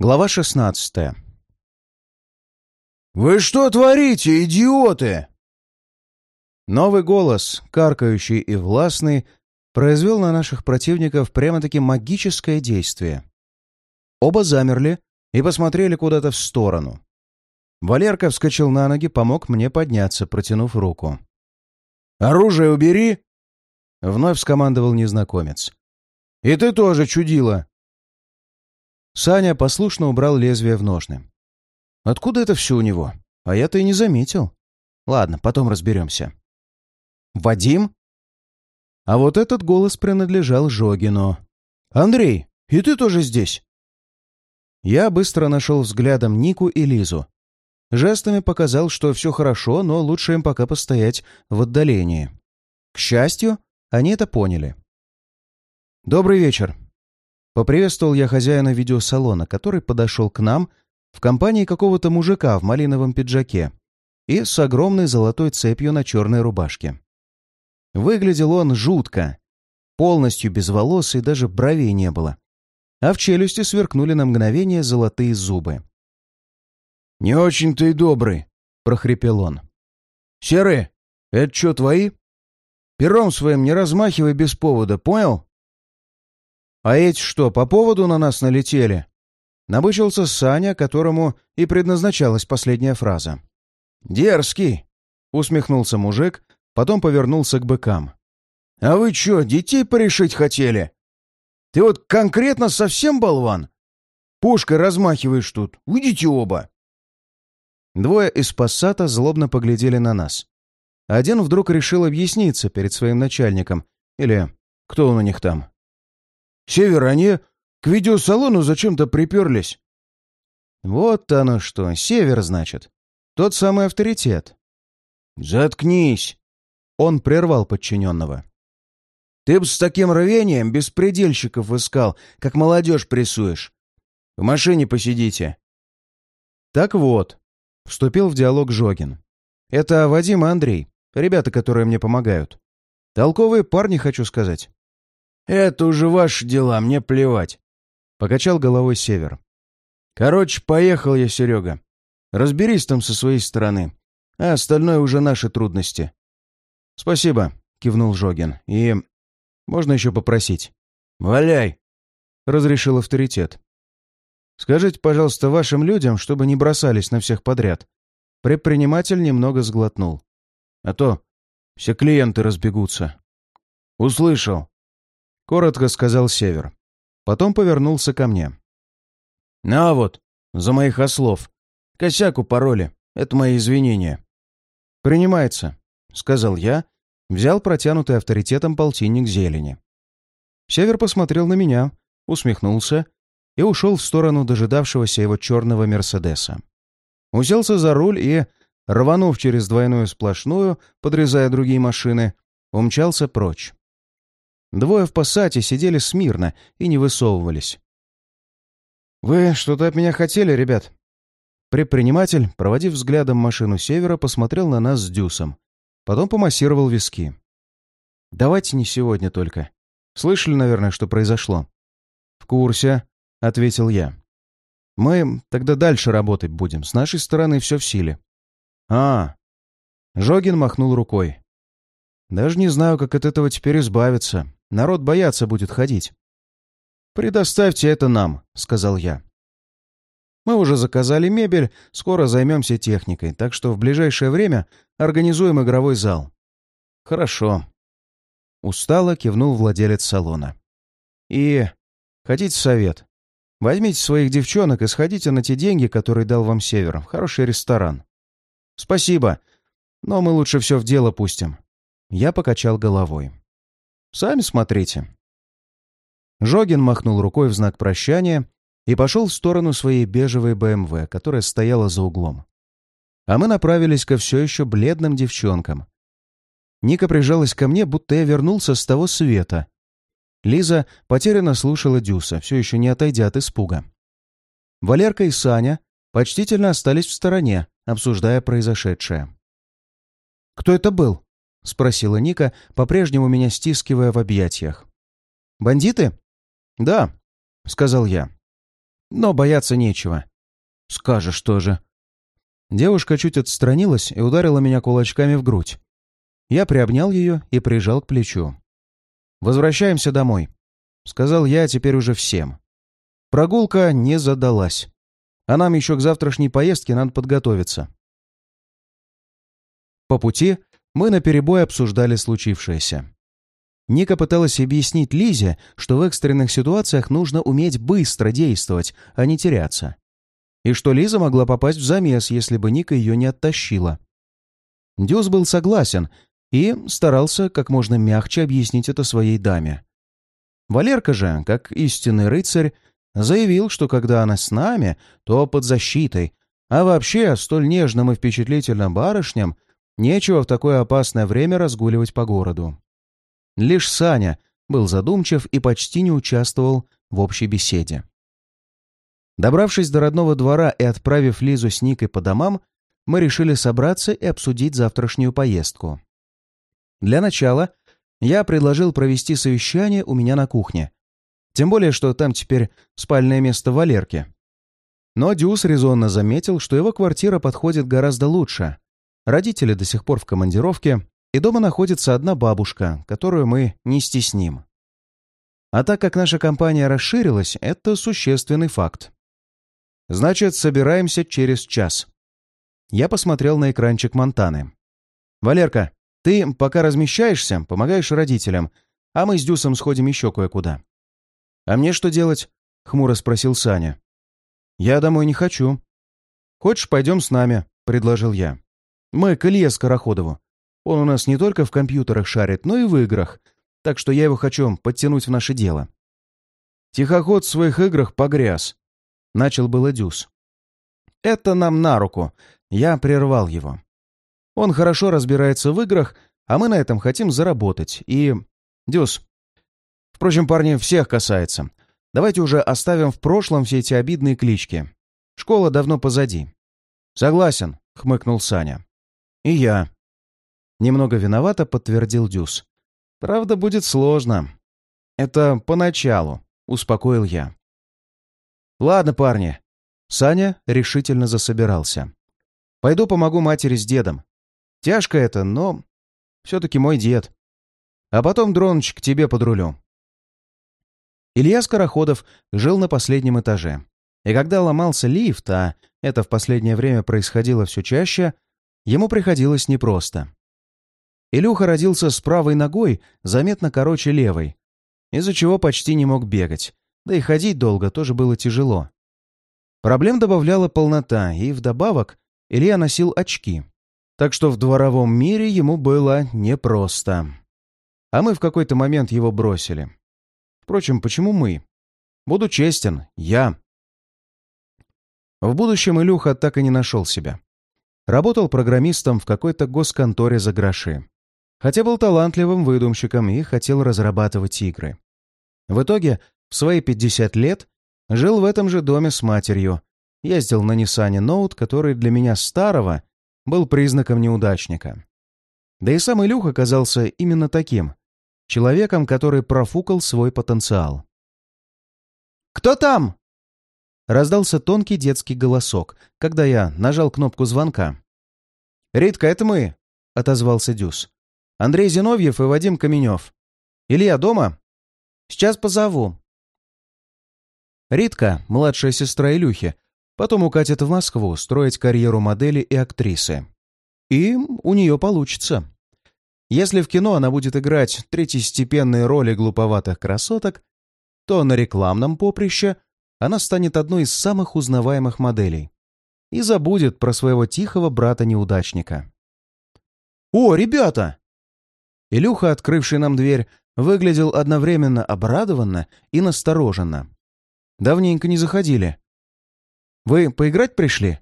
Глава 16 «Вы что творите, идиоты?» Новый голос, каркающий и властный, произвел на наших противников прямо-таки магическое действие. Оба замерли и посмотрели куда-то в сторону. Валерка вскочил на ноги, помог мне подняться, протянув руку. «Оружие убери!» — вновь скомандовал незнакомец. «И ты тоже чудила!» Саня послушно убрал лезвие в ножны. Откуда это все у него? А я-то и не заметил. Ладно, потом разберемся. «Вадим?» А вот этот голос принадлежал Жогину. «Андрей, и ты тоже здесь?» Я быстро нашел взглядом Нику и Лизу. Жестами показал, что все хорошо, но лучше им пока постоять в отдалении. К счастью, они это поняли. «Добрый вечер», Поприветствовал я хозяина видеосалона, который подошел к нам в компании какого-то мужика в малиновом пиджаке и с огромной золотой цепью на черной рубашке. Выглядел он жутко, полностью без волос и даже бровей не было, а в челюсти сверкнули на мгновение золотые зубы. «Не очень-то и добрый», — прохрипел он. «Серый, это что, твои? Пером своим не размахивай без повода, понял?» «А эти что, по поводу на нас налетели?» Набычился Саня, которому и предназначалась последняя фраза. «Дерзкий!» — усмехнулся мужик, потом повернулся к быкам. «А вы что, детей порешить хотели? Ты вот конкретно совсем болван? Пушкой размахиваешь тут, уйдите оба!» Двое из пассата злобно поглядели на нас. Один вдруг решил объясниться перед своим начальником, или кто он у них там, Север, они к видеосалону зачем-то приперлись. Вот оно что, Север, значит. Тот самый авторитет. Заткнись. Он прервал подчиненного. Ты б с таким рвением беспредельщиков искал, как молодежь прессуешь. В машине посидите. Так вот, вступил в диалог Жогин. Это Вадим и Андрей, ребята, которые мне помогают. Толковые парни, хочу сказать. «Это уже ваши дела, мне плевать», — покачал головой Север. «Короче, поехал я, Серега. Разберись там со своей стороны, а остальное уже наши трудности». «Спасибо», — кивнул Жогин. «И можно еще попросить?» «Валяй», — разрешил авторитет. «Скажите, пожалуйста, вашим людям, чтобы не бросались на всех подряд». Предприниматель немного сглотнул. «А то все клиенты разбегутся». «Услышал», Коротко сказал Север. Потом повернулся ко мне. «На вот, за моих ослов. Косяк пароли. Это мои извинения». «Принимается», — сказал я, взял протянутый авторитетом полтинник зелени. Север посмотрел на меня, усмехнулся и ушел в сторону дожидавшегося его черного Мерседеса. Уселся за руль и, рванув через двойную сплошную, подрезая другие машины, умчался прочь. Двое в пассате сидели смирно и не высовывались. «Вы что-то от меня хотели, ребят?» Предприниматель, проводив взглядом машину севера, посмотрел на нас с Дюсом. Потом помассировал виски. «Давайте не сегодня только. Слышали, наверное, что произошло?» «В курсе», — ответил я. «Мы тогда дальше работать будем. С нашей стороны все в силе». «А...» Жогин махнул рукой. «Даже не знаю, как от этого теперь избавиться. Народ бояться будет ходить. «Предоставьте это нам», — сказал я. «Мы уже заказали мебель, скоро займемся техникой, так что в ближайшее время организуем игровой зал». «Хорошо». Устало кивнул владелец салона. «И... хотите совет? Возьмите своих девчонок и сходите на те деньги, которые дал вам Север, хороший ресторан». «Спасибо, но мы лучше все в дело пустим». Я покачал головой. Сами смотрите». Жогин махнул рукой в знак прощания и пошел в сторону своей бежевой БМВ, которая стояла за углом. А мы направились ко все еще бледным девчонкам. Ника прижалась ко мне, будто я вернулся с того света. Лиза потерянно слушала Дюса, все еще не отойдя от испуга. Валерка и Саня почтительно остались в стороне, обсуждая произошедшее. «Кто это был?» — спросила Ника, по-прежнему меня стискивая в объятиях. «Бандиты?» «Да», — сказал я. Но бояться нечего. Скажешь тоже. Девушка чуть отстранилась и ударила меня кулачками в грудь. Я приобнял ее и прижал к плечу. «Возвращаемся домой», — сказал я теперь уже всем. Прогулка не задалась. А нам еще к завтрашней поездке надо подготовиться. По пути мы наперебой обсуждали случившееся. Ника пыталась объяснить Лизе, что в экстренных ситуациях нужно уметь быстро действовать, а не теряться. И что Лиза могла попасть в замес, если бы Ника ее не оттащила. Дюс был согласен и старался как можно мягче объяснить это своей даме. Валерка же, как истинный рыцарь, заявил, что когда она с нами, то под защитой, а вообще столь нежным и впечатлительным барышням нечего в такое опасное время разгуливать по городу. Лишь Саня был задумчив и почти не участвовал в общей беседе. Добравшись до родного двора и отправив Лизу с Никой по домам, мы решили собраться и обсудить завтрашнюю поездку. Для начала я предложил провести совещание у меня на кухне. Тем более, что там теперь спальное место Валерки. Но Дюс резонно заметил, что его квартира подходит гораздо лучше. Родители до сих пор в командировке, и дома находится одна бабушка, которую мы не стесним. А так как наша компания расширилась, это существенный факт. Значит, собираемся через час. Я посмотрел на экранчик Монтаны. «Валерка, ты пока размещаешься, помогаешь родителям, а мы с Дюсом сходим еще кое-куда». «А мне что делать?» — хмуро спросил Саня. «Я домой не хочу». «Хочешь, пойдем с нами?» — предложил я. «Мы к Илье Скороходову. Он у нас не только в компьютерах шарит, но и в играх, так что я его хочу подтянуть в наше дело. Тихоход в своих играх погряз. Начал было Дюс. Это нам на руку. Я прервал его. Он хорошо разбирается в играх, а мы на этом хотим заработать. И... Дюс. Впрочем, парни, всех касается. Давайте уже оставим в прошлом все эти обидные клички. Школа давно позади. Согласен, хмыкнул Саня. И я. Немного виновато подтвердил Дюс. Правда, будет сложно. Это поначалу, успокоил я. Ладно, парни. Саня решительно засобирался. Пойду помогу матери с дедом. Тяжко это, но все-таки мой дед. А потом, Дроныч, к тебе под рулем. Илья Скороходов жил на последнем этаже. И когда ломался лифт, а это в последнее время происходило все чаще, ему приходилось непросто. Илюха родился с правой ногой, заметно короче левой, из-за чего почти не мог бегать, да и ходить долго тоже было тяжело. Проблем добавляла полнота, и вдобавок Илья носил очки, так что в дворовом мире ему было непросто. А мы в какой-то момент его бросили. Впрочем, почему мы? Буду честен, я. В будущем Илюха так и не нашел себя. Работал программистом в какой-то госконторе за гроши хотя был талантливым выдумщиком и хотел разрабатывать игры. В итоге, в свои 50 лет, жил в этом же доме с матерью, ездил на Ниссане Ноут, который для меня старого был признаком неудачника. Да и сам Илюх оказался именно таким, человеком, который профукал свой потенциал. «Кто там?» Раздался тонкий детский голосок, когда я нажал кнопку звонка. «Ритка, это мы!» — отозвался Дюс. Андрей Зиновьев и Вадим Каменев. Илья дома? Сейчас позову. Ритка, младшая сестра Илюхи, потом укатит в Москву строить карьеру модели и актрисы. И у нее получится. Если в кино она будет играть третьестепенные роли глуповатых красоток, то на рекламном поприще она станет одной из самых узнаваемых моделей и забудет про своего тихого брата-неудачника. «О, ребята!» Илюха, открывший нам дверь, выглядел одновременно обрадованно и настороженно. Давненько не заходили. «Вы поиграть пришли?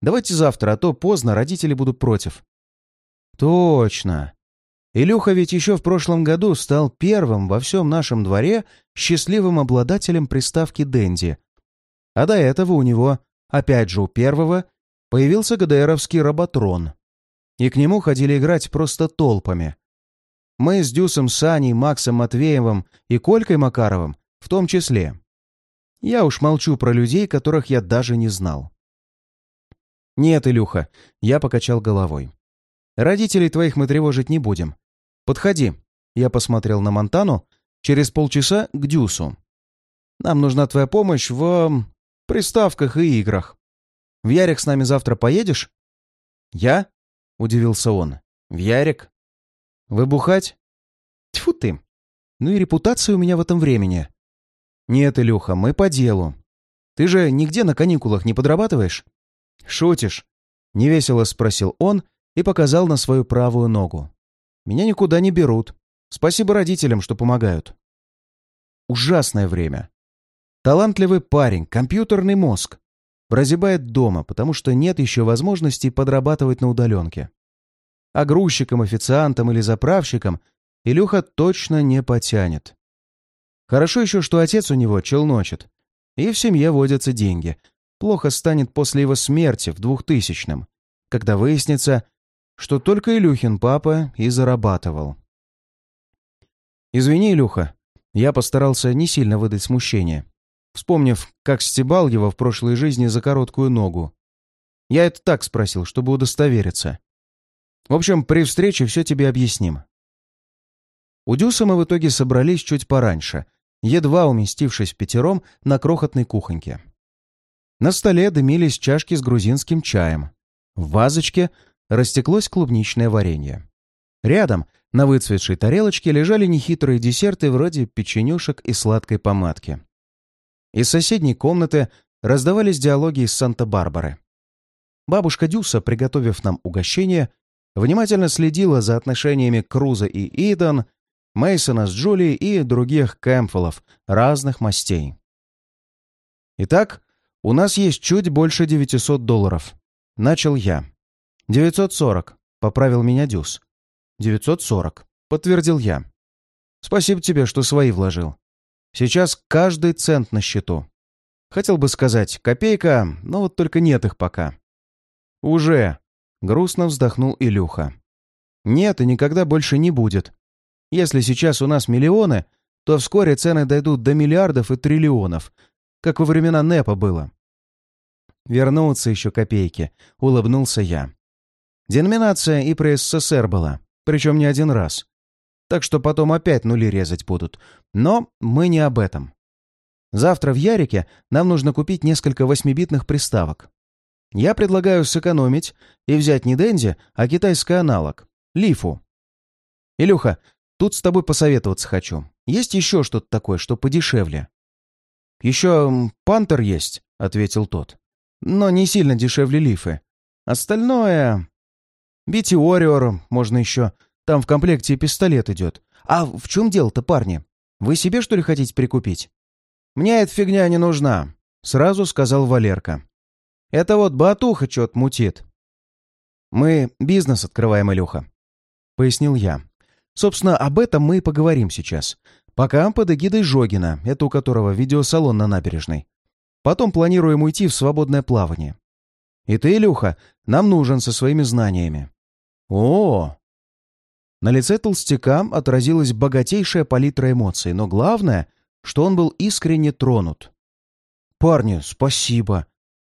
Давайте завтра, а то поздно, родители будут против». «Точно. Илюха ведь еще в прошлом году стал первым во всем нашем дворе счастливым обладателем приставки «Дэнди». А до этого у него, опять же у первого, появился ГДРовский роботрон. И к нему ходили играть просто толпами. Мы с Дюсом Саней, Максом Матвеевым и Колькой Макаровым в том числе. Я уж молчу про людей, которых я даже не знал. «Нет, Илюха», — я покачал головой. «Родителей твоих мы тревожить не будем. Подходи». Я посмотрел на Монтану. «Через полчаса к Дюсу. Нам нужна твоя помощь в... приставках и играх. В Ярик с нами завтра поедешь?» «Я?» — удивился он. «В Ярик? Выбухать?» «Тьфу ты! Ну и репутация у меня в этом времени». «Нет, Илюха, мы по делу. Ты же нигде на каникулах не подрабатываешь?» «Шутишь?» — невесело спросил он и показал на свою правую ногу. «Меня никуда не берут. Спасибо родителям, что помогают». Ужасное время. Талантливый парень, компьютерный мозг. Прозябает дома, потому что нет еще возможности подрабатывать на удаленке. А грузчиком, официантом или заправщиком Илюха точно не потянет. Хорошо еще, что отец у него челночит, и в семье водятся деньги. Плохо станет после его смерти в двухтысячном, когда выяснится, что только Илюхин папа и зарабатывал. «Извини, Илюха, я постарался не сильно выдать смущение вспомнив, как стебал его в прошлой жизни за короткую ногу. Я это так спросил, чтобы удостовериться. В общем, при встрече все тебе объясним. У Дюса мы в итоге собрались чуть пораньше, едва уместившись пятером на крохотной кухоньке. На столе дымились чашки с грузинским чаем. В вазочке растеклось клубничное варенье. Рядом, на выцветшей тарелочке, лежали нехитрые десерты вроде печенюшек и сладкой помадки. Из соседней комнаты раздавались диалоги из Санта-Барбары. Бабушка Дюса, приготовив нам угощение, внимательно следила за отношениями Круза и Иден, Мейсона с Джулией и других Кэмпфеллов разных мастей. «Итак, у нас есть чуть больше 900 долларов», — начал я. «940», — поправил меня Дюс. «940», — подтвердил я. «Спасибо тебе, что свои вложил. Сейчас каждый цент на счету. Хотел бы сказать копейка, но вот только нет их пока. Уже. Грустно вздохнул Илюха. Нет и никогда больше не будет. Если сейчас у нас миллионы, то вскоре цены дойдут до миллиардов и триллионов, как во времена НЭПа было. Вернуться еще копейки, улыбнулся я. Деноминация и при СССР была, причем не один раз так что потом опять нули резать будут. Но мы не об этом. Завтра в Ярике нам нужно купить несколько восьмибитных приставок. Я предлагаю сэкономить и взять не Денди, а китайский аналог — Лифу. Илюха, тут с тобой посоветоваться хочу. Есть еще что-то такое, что подешевле? Еще Пантер есть, — ответил тот. Но не сильно дешевле Лифы. Остальное... Битиориор можно еще. Там в комплекте пистолет идет. А в чем дело-то, парни? Вы себе, что ли, хотите прикупить? Мне эта фигня не нужна, сразу сказал Валерка. Это вот батуха что-то мутит. Мы бизнес открываем, Илюха, пояснил я. Собственно, об этом мы и поговорим сейчас. Пока под эгидой Жогина, это у которого видеосалон на набережной. Потом планируем уйти в свободное плавание. И ты, Илюха, нам нужен со своими знаниями. О, на лице толстяка отразилась богатейшая палитра эмоций, но главное, что он был искренне тронут. «Парни, спасибо.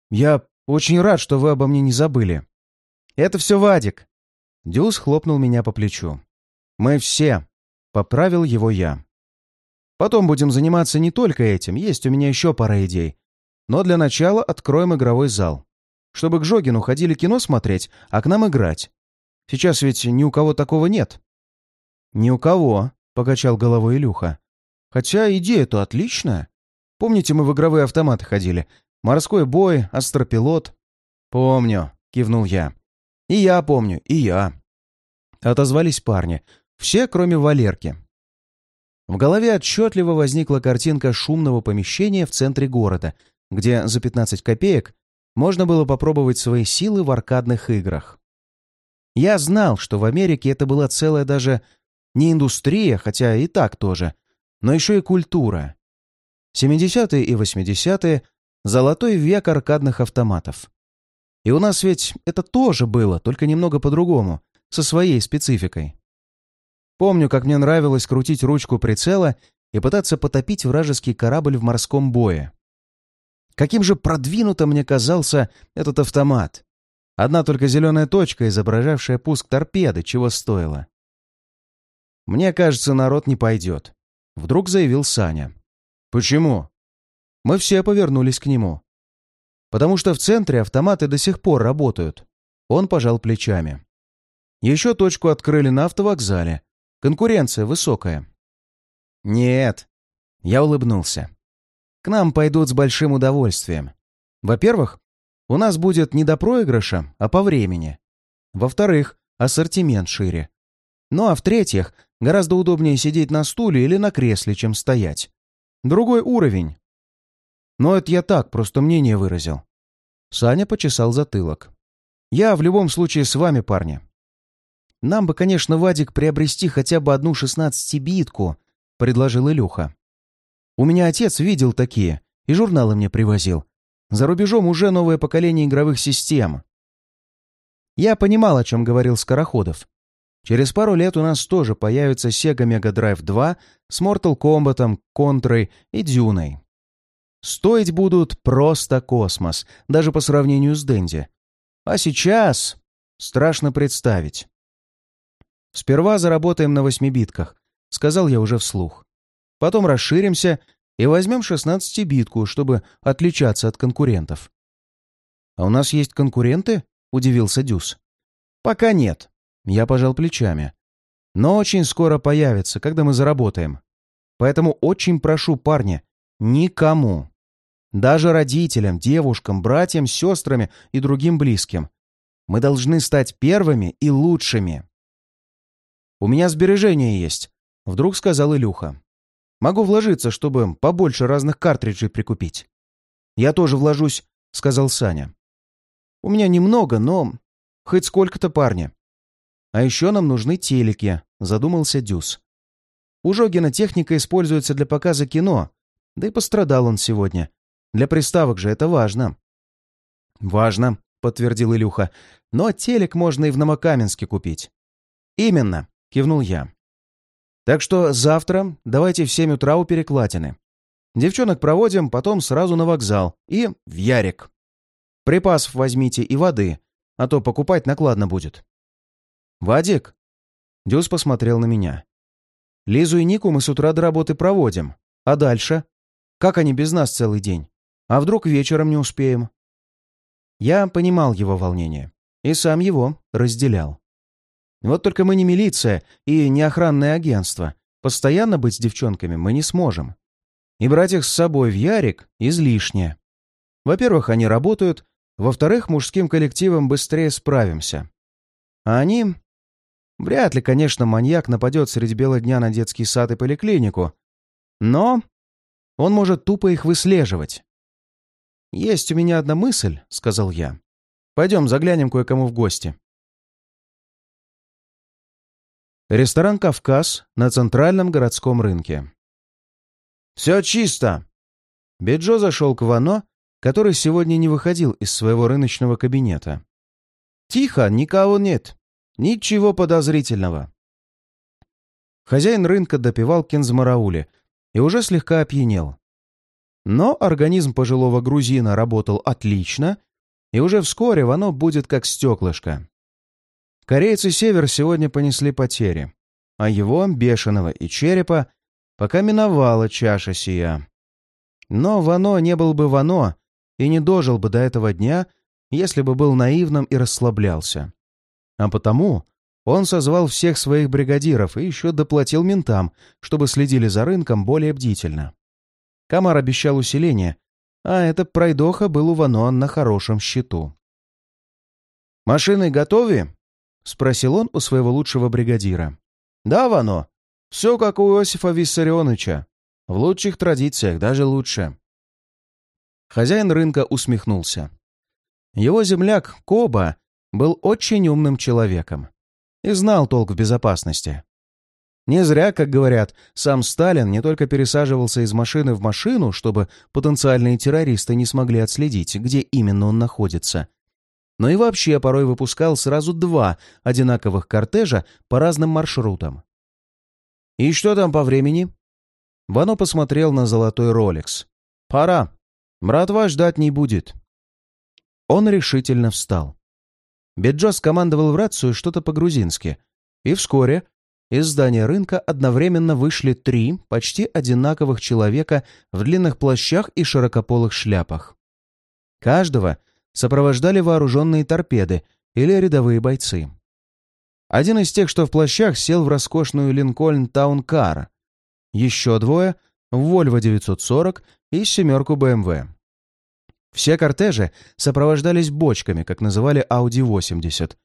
Я очень рад, что вы обо мне не забыли. Это все Вадик». Дюс хлопнул меня по плечу. «Мы все», — поправил его я. «Потом будем заниматься не только этим, есть у меня еще пара идей. Но для начала откроем игровой зал. Чтобы к Жогину ходили кино смотреть, а к нам играть. Сейчас ведь ни у кого такого нет». «Ни у кого», — покачал головой Илюха. «Хотя идея-то отличная. Помните, мы в игровые автоматы ходили? Морской бой, астропилот?» «Помню», — кивнул я. «И я помню, и я». Отозвались парни. Все, кроме Валерки. В голове отчетливо возникла картинка шумного помещения в центре города, где за 15 копеек можно было попробовать свои силы в аркадных играх. Я знал, что в Америке это была целая даже не индустрия, хотя и так тоже, но еще и культура. 70-е и 80-е — золотой век аркадных автоматов. И у нас ведь это тоже было, только немного по-другому, со своей спецификой. Помню, как мне нравилось крутить ручку прицела и пытаться потопить вражеский корабль в морском бое. Каким же продвинутым мне казался этот автомат. Одна только зеленая точка, изображавшая пуск торпеды, чего стоило. «Мне кажется, народ не пойдет», — вдруг заявил Саня. «Почему?» Мы все повернулись к нему. «Потому что в центре автоматы до сих пор работают». Он пожал плечами. Еще точку открыли на автовокзале. Конкуренция высокая. «Нет», — я улыбнулся. «К нам пойдут с большим удовольствием. Во-первых, у нас будет не до проигрыша, а по времени. Во-вторых, ассортимент шире. Ну а в-третьих, гораздо удобнее сидеть на стуле или на кресле, чем стоять. Другой уровень. Но это я так, просто мнение выразил. Саня почесал затылок. Я в любом случае с вами, парни. Нам бы, конечно, Вадик приобрести хотя бы одну шестнадцатибитку, предложил Илюха. У меня отец видел такие и журналы мне привозил. За рубежом уже новое поколение игровых систем. Я понимал, о чем говорил Скороходов. Через пару лет у нас тоже появится Sega Mega Drive 2 с Mortal Kombat, Контрой и Дюной. Стоить будут просто космос, даже по сравнению с Дэнди. А сейчас страшно представить. «Сперва заработаем на восьмибитках», — сказал я уже вслух. «Потом расширимся и возьмем шестнадцатибитку, чтобы отличаться от конкурентов». «А у нас есть конкуренты?» — удивился Дюс. «Пока нет». Я пожал плечами. «Но очень скоро появится, когда мы заработаем. Поэтому очень прошу, парни, никому, даже родителям, девушкам, братьям, сестрами и другим близким, мы должны стать первыми и лучшими». «У меня сбережения есть», — вдруг сказал Илюха. Могу вложиться, чтобы побольше разных картриджей прикупить. Я тоже вложусь, сказал Саня. У меня немного, но хоть сколько-то парня. А еще нам нужны телеки, задумался Дюс. У Жогина техника используется для показа кино, да и пострадал он сегодня. Для приставок же это важно. Важно, подтвердил Илюха. Но телек можно и в Новокаменске купить. Именно, кивнул я. Так что завтра давайте в семь утра у перекладины. Девчонок проводим, потом сразу на вокзал и в Ярик. Припасов возьмите и воды, а то покупать накладно будет. «Вадик?» Дюс посмотрел на меня. «Лизу и Нику мы с утра до работы проводим. А дальше? Как они без нас целый день? А вдруг вечером не успеем?» Я понимал его волнение и сам его разделял. Вот только мы не милиция и не охранное агентство. Постоянно быть с девчонками мы не сможем. И брать их с собой в Ярик излишне. Во-первых, они работают, во-вторых, мужским коллективом быстрее справимся. А они... Вряд ли, конечно, маньяк нападет среди бела дня на детский сад и поликлинику. Но он может тупо их выслеживать. «Есть у меня одна мысль», — сказал я. «Пойдем заглянем кое-кому в гости». Ресторан «Кавказ» на центральном городском рынке. «Все чисто!» Беджо зашел к Вано, который сегодня не выходил из своего рыночного кабинета. «Тихо, никого нет. Ничего подозрительного». Хозяин рынка допивал кензмараули и уже слегка опьянел. Но организм пожилого грузина работал отлично, и уже вскоре Вано будет как стеклышко. Корейцы Север сегодня понесли потери, а его, бешеного и черепа, пока миновала чаша сия. Но Вано не был бы Вано и не дожил бы до этого дня, если бы был наивным и расслаблялся. А потому он созвал всех своих бригадиров и еще доплатил ментам, чтобы следили за рынком более бдительно. Камар обещал усиление, а это пройдоха был у Вано на хорошем счету. «Машины готовы?» — спросил он у своего лучшего бригадира. «Да, Вано. Все как у Иосифа Виссарионовича. В лучших традициях, даже лучше». Хозяин рынка усмехнулся. Его земляк Коба был очень умным человеком и знал толк в безопасности. Не зря, как говорят, сам Сталин не только пересаживался из машины в машину, чтобы потенциальные террористы не смогли отследить, где именно он находится — но и вообще порой выпускал сразу два одинаковых кортежа по разным маршрутам. «И что там по времени?» Вано посмотрел на золотой Ролекс. «Пора. Братва ждать не будет. Он решительно встал. Беджо скомандовал в рацию что-то по-грузински, и вскоре из здания рынка одновременно вышли три почти одинаковых человека в длинных плащах и широкополых шляпах. Каждого сопровождали вооруженные торпеды или рядовые бойцы. Один из тех, что в плащах, сел в роскошную Линкольн Таункар. Еще двое — в Вольво 940 и семерку БМВ. Все кортежи сопровождались бочками, как называли Audi 80,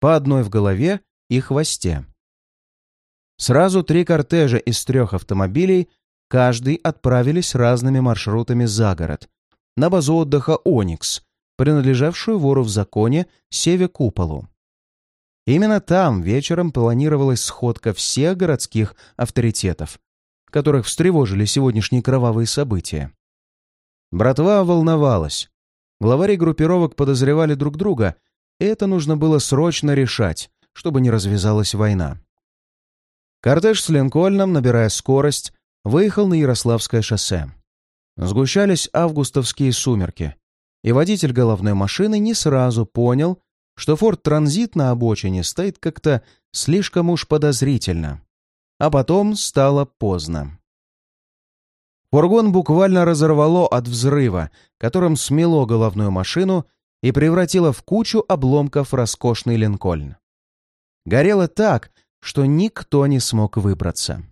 по одной в голове и хвосте. Сразу три кортежа из трех автомобилей, каждый отправились разными маршрутами за город, на базу отдыха «Оникс», принадлежавшую вору в законе Севе Куполу. Именно там вечером планировалась сходка всех городских авторитетов, которых встревожили сегодняшние кровавые события. Братва волновалась. Главари группировок подозревали друг друга, и это нужно было срочно решать, чтобы не развязалась война. Кортеж с Линкольном, набирая скорость, выехал на Ярославское шоссе. Сгущались августовские сумерки, и водитель головной машины не сразу понял, что Форд Транзит на обочине стоит как-то слишком уж подозрительно. А потом стало поздно. Фургон буквально разорвало от взрыва, которым смело головную машину и превратило в кучу обломков роскошный Линкольн. Горело так, что никто не смог выбраться.